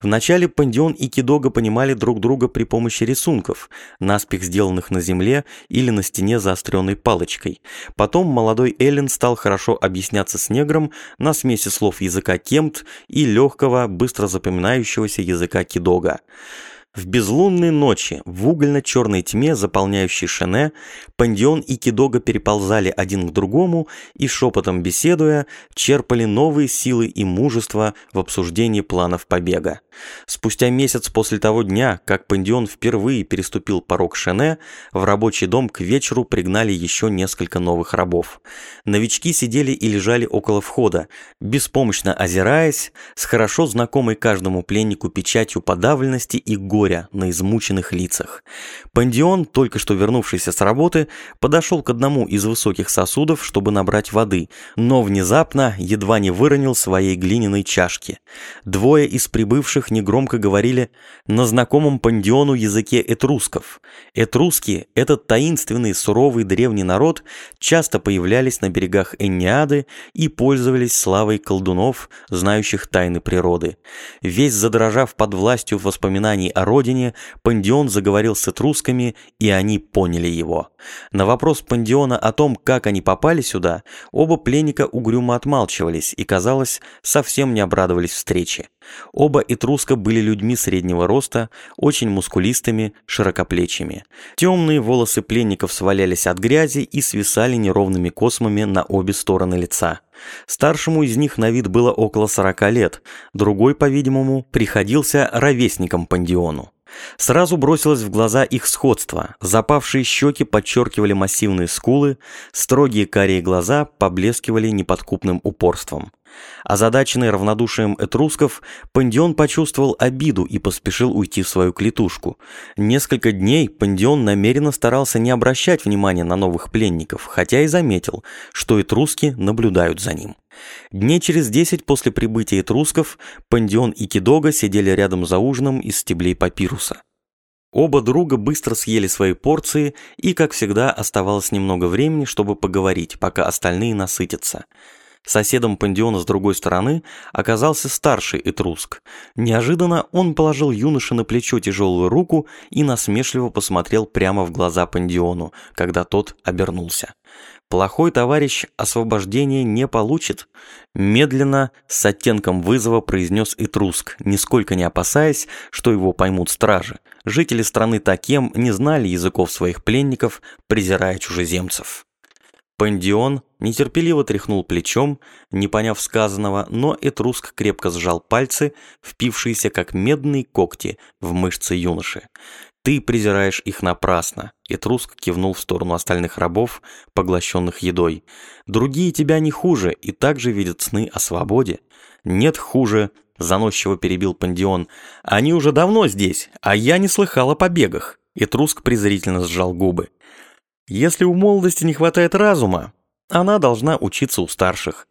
Вначале Пандион и Кидога понимали друг друга при помощи рисунков, наспех сделанных на земле или на стене заостренной палочкой. Потом молодой Эллен стал хорошо объясняться с негром на смеси слов языка кемт и легкого, быстро запоминающегося языка Кидога. В безлунной ночи, в угольно-черной тьме, заполняющей Шене, Пандион и Кидога переползали один к другому и, шепотом беседуя, черпали новые силы и мужество в обсуждении планов побега. Спустя месяц после того дня, как Пандион впервые переступил порог Шене, в рабочий дом к вечеру пригнали еще несколько новых рабов. Новички сидели и лежали около входа, беспомощно озираясь, с хорошо знакомой каждому пленнику печатью подавленности и горя, на измученных лицах. Пандион, только что вернувшийся с работы, подошел к одному из высоких сосудов, чтобы набрать воды, но внезапно едва не выронил своей глиняной чашки. Двое из прибывших негромко говорили на знакомом Пандиону языке этрусков. Этруски, этот таинственный суровый древний народ, часто появлялись на берегах Энниады и пользовались славой колдунов, знающих тайны природы. Весь задрожав под властью воспоминаний о родине, Пандион заговорил с этрусками, и они поняли его. На вопрос Пандиона о том, как они попали сюда, оба пленника угрюмо отмалчивались и, казалось, совсем не обрадовались встрече. Оба этруска были людьми среднего роста, очень мускулистыми, широкоплечими. Темные волосы пленников свалялись от грязи и свисали неровными космами на обе стороны лица. Старшему из них на вид было около 40 лет, другой, по-видимому, приходился ровесником Пандиону. Сразу бросилось в глаза их сходство. Запавшие щеки подчеркивали массивные скулы, строгие карие глаза поблескивали неподкупным упорством. Озадаченный равнодушием этрусков, Пандион почувствовал обиду и поспешил уйти в свою клетушку. Несколько дней Пандион намеренно старался не обращать внимания на новых пленников, хотя и заметил, что этруски наблюдают за ним. Дней через десять после прибытия этрусков Пандион и Кидога сидели рядом за ужином из стеблей папируса. Оба друга быстро съели свои порции, и, как всегда, оставалось немного времени, чтобы поговорить, пока остальные насытятся – Соседом Пандиона с другой стороны оказался старший Этруск. Неожиданно он положил юноше на плечо тяжелую руку и насмешливо посмотрел прямо в глаза Пандиону, когда тот обернулся. Плохой товарищ освобождения не получит. Медленно, с оттенком вызова произнес Этруск, нисколько не опасаясь, что его поймут стражи. Жители страны Такем не знали языков своих пленников, презирая чужеземцев. Пандион нетерпеливо тряхнул плечом, не поняв сказанного, но Этруск крепко сжал пальцы, впившиеся как медные когти в мышцы юноши. «Ты презираешь их напрасно», — Этруск кивнул в сторону остальных рабов, поглощенных едой. «Другие тебя не хуже и также видят сны о свободе». «Нет хуже», — заносчиво перебил Пандион. «Они уже давно здесь, а я не слыхал о побегах». Этруск презрительно сжал губы. Если у молодости не хватает разума, она должна учиться у старших.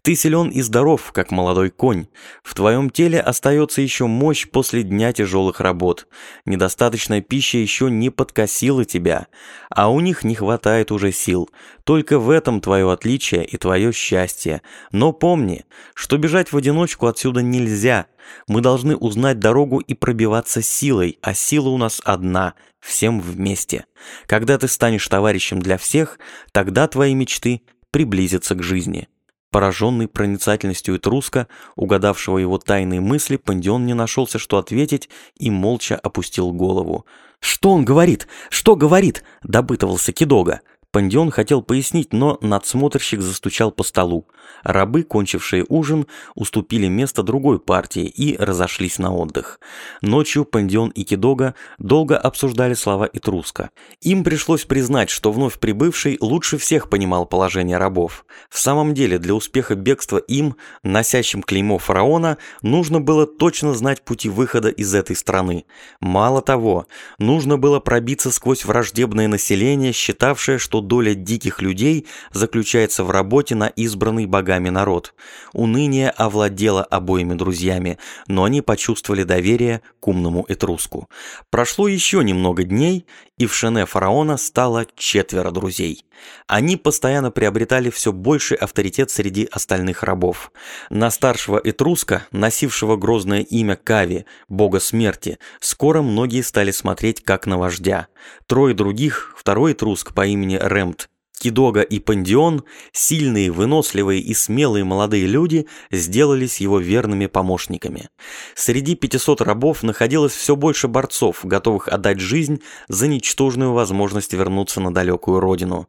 Ты силен и здоров, как молодой конь. В твоем теле остается еще мощь после дня тяжелых работ. Недостаточная пища еще не подкосила тебя, а у них не хватает уже сил. Только в этом твое отличие и твое счастье. Но помни, что бежать в одиночку отсюда нельзя. Мы должны узнать дорогу и пробиваться силой, а сила у нас одна — всем вместе. Когда ты станешь товарищем для всех, тогда твои мечты приблизятся к жизни. Пораженный проницательностью Этруска, угадавшего его тайные мысли, Пандион не нашелся, что ответить, и молча опустил голову. «Что он говорит? Что говорит?» — добытывался Кидога. Пандион хотел пояснить, но надсмотрщик застучал по столу. Рабы, кончившие ужин, уступили место другой партии и разошлись на отдых. Ночью Пандион и Кидога долго обсуждали слова Итруска. Им пришлось признать, что вновь прибывший лучше всех понимал положение рабов. В самом деле, для успеха бегства им, носящим клеймо фараона, нужно было точно знать пути выхода из этой страны. Мало того, нужно было пробиться сквозь враждебное население, считавшее, что что доля диких людей заключается в работе на избранный богами народ. Уныние овладело обоими друзьями, но они почувствовали доверие к умному Этруску. Прошло еще немного дней, и в шене фараона стало четверо друзей. Они постоянно приобретали все больший авторитет среди остальных рабов. На старшего Этруска, носившего грозное имя Кави, бога смерти, скоро многие стали смотреть как на вождя. Трое других, второй Этруск по имени Ремт Кидога и Пандион, сильные, выносливые и смелые молодые люди, сделались его верными помощниками. Среди 500 рабов находилось все больше борцов, готовых отдать жизнь за ничтожную возможность вернуться на далекую родину.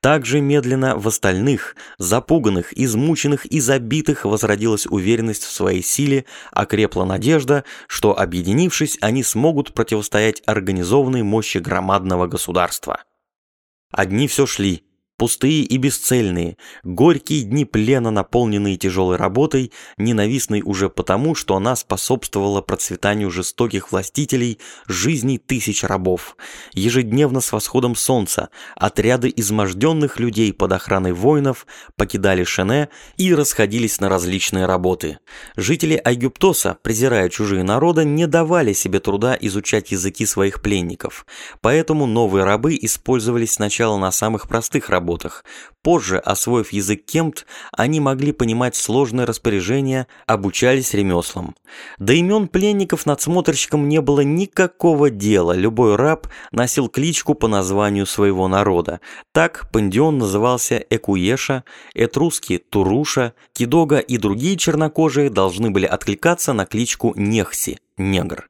Также медленно в остальных, запуганных, измученных и забитых возродилась уверенность в своей силе, окрепла надежда, что, объединившись, они смогут противостоять организованной мощи громадного государства. Одни все шли, Пустые и бесцельные, горькие дни плена, наполненные тяжелой работой, ненавистной уже потому, что она способствовала процветанию жестоких властителей жизней тысяч рабов. Ежедневно с восходом солнца отряды изможденных людей под охраной воинов покидали Шене и расходились на различные работы. Жители Айгюптоса, презирая чужие народы, не давали себе труда изучать языки своих пленников, поэтому новые рабы использовались сначала на самых простых работах, работах. Позже, освоив язык кемт, они могли понимать сложные распоряжения, обучались ремеслам. До имен пленников надсмотрщикам не было никакого дела, любой раб носил кличку по названию своего народа. Так Пандион назывался Экуеша, Этруски – Туруша, Кидога и другие чернокожие должны были откликаться на кличку Нехси – негр.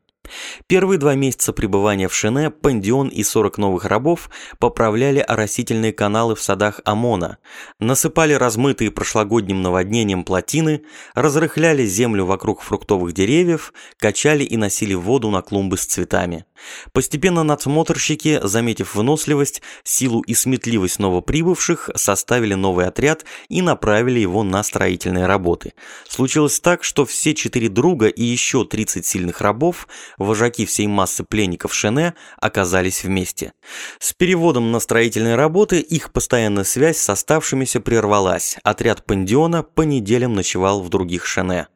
Первые два месяца пребывания в Шене Пандион и 40 новых рабов поправляли оросительные каналы в садах Амона, насыпали размытые прошлогодним наводнением плотины, разрыхляли землю вокруг фруктовых деревьев, качали и носили воду на клумбы с цветами. Постепенно надсмотрщики, заметив выносливость, силу и сметливость новоприбывших, составили новый отряд и направили его на строительные работы. Случилось так, что все четыре друга и еще 30 сильных рабов, вожаки всей массы пленников Шене, оказались вместе. С переводом на строительные работы их постоянная связь с оставшимися прервалась. Отряд Пандиона по неделям ночевал в других Шене.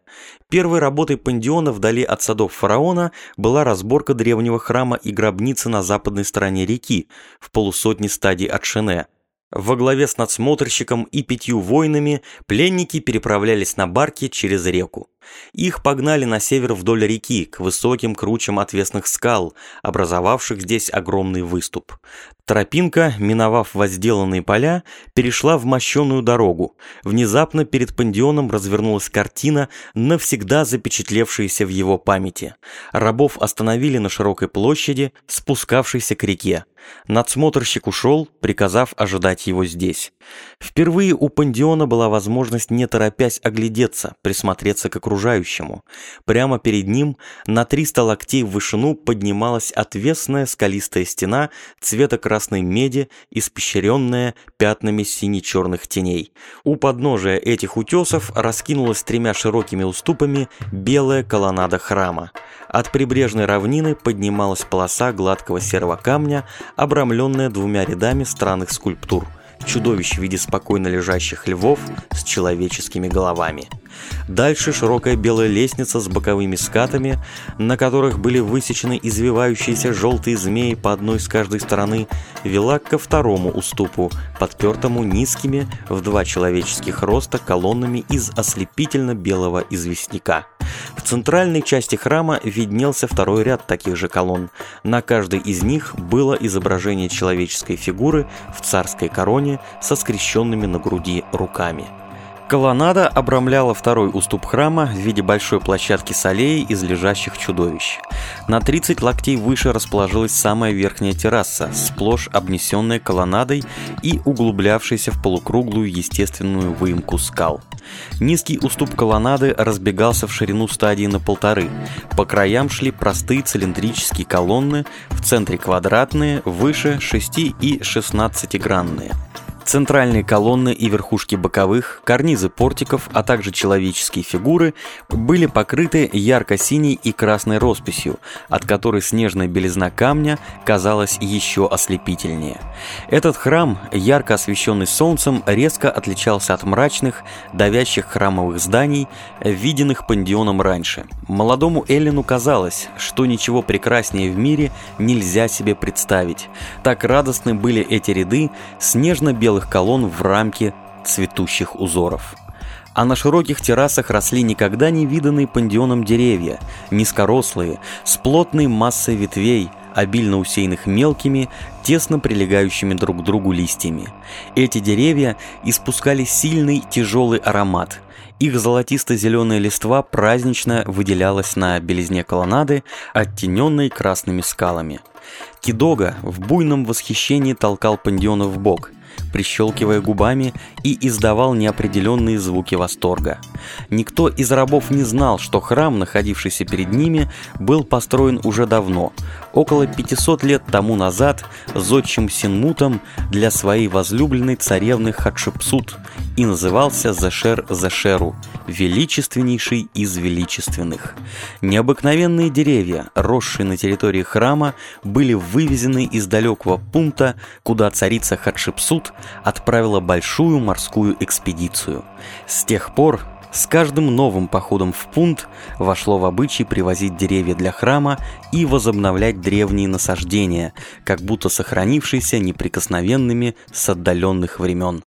Первой работой Пандиона вдали от садов фараона была разборка древнего храма и гробницы на западной стороне реки, в полусотни стадий от Шене. Во главе с надсмотрщиком и пятью воинами пленники переправлялись на барке через реку. Их погнали на север вдоль реки, к высоким кручам отвесных скал, образовавших здесь огромный выступ. Тропинка, миновав возделанные поля, перешла в мощенную дорогу. Внезапно перед пандионом развернулась картина, навсегда запечатлевшаяся в его памяти. Рабов остановили на широкой площади, спускавшейся к реке. Надсмотрщик ушел, приказав ожидать его здесь. Впервые у пандиона была возможность не торопясь оглядеться, присмотреться к окружающим окружающему. Прямо перед ним на 300 локтей в вышину поднималась отвесная скалистая стена цвета красной меди, испещренная пятнами сине-черных теней. У подножия этих утесов раскинулась тремя широкими уступами белая колоннада храма. От прибрежной равнины поднималась полоса гладкого серого камня, обрамленная двумя рядами странных скульптур – чудовищ в виде спокойно лежащих львов с человеческими головами. Дальше широкая белая лестница с боковыми скатами, на которых были высечены извивающиеся желтые змеи по одной с каждой стороны, вела ко второму уступу, подпертому низкими в два человеческих роста колоннами из ослепительно белого известняка. Центральной части храма виднелся второй ряд таких же колонн. На каждой из них было изображение человеческой фигуры в царской короне со скрещенными на груди руками. Колоннада обрамляла второй уступ храма в виде большой площадки с аллеей из лежащих чудовищ. На 30 локтей выше расположилась самая верхняя терраса, сплошь обнесенная колоннадой и углублявшаяся в полукруглую естественную выемку скал. Низкий уступ колоннады разбегался в ширину стадии на полторы. По краям шли простые цилиндрические колонны, в центре квадратные, выше 6 и 16-гранные. Центральные колонны и верхушки боковых, карнизы портиков, а также человеческие фигуры были покрыты ярко-синей и красной росписью, от которой снежная белизна камня казалась еще ослепительнее. Этот храм, ярко освещенный солнцем, резко отличался от мрачных, давящих храмовых зданий, виденных пандионом раньше. Молодому Эллину казалось, что ничего прекраснее в мире нельзя себе представить. Так радостны были эти ряды снежно-белых белых колонн в рамке цветущих узоров. А на широких террасах росли никогда не виданные пандионом деревья, низкорослые, с плотной массой ветвей, обильно усеянных мелкими, тесно прилегающими друг к другу листьями. Эти деревья испускали сильный тяжелый аромат. Их золотисто-зеленая листва празднично выделялась на белизне колоннады, оттененной красными скалами. Кидога в буйном восхищении толкал пандиона в бок – прищелкивая губами и издавал неопределенные звуки восторга. Никто из рабов не знал, что храм, находившийся перед ними, был построен уже давно, около 500 лет тому назад, зодчим Синмутом для своей возлюбленной царевны Хатшепсут и назывался Зашер Зашеру, величественнейший из величественных. Необыкновенные деревья, росшие на территории храма, были вывезены из далекого пункта, куда царица Хатшепсут отправила большую морскую экспедицию. С тех пор с каждым новым походом в пункт вошло в обычай привозить деревья для храма и возобновлять древние насаждения, как будто сохранившиеся неприкосновенными с отдаленных времен.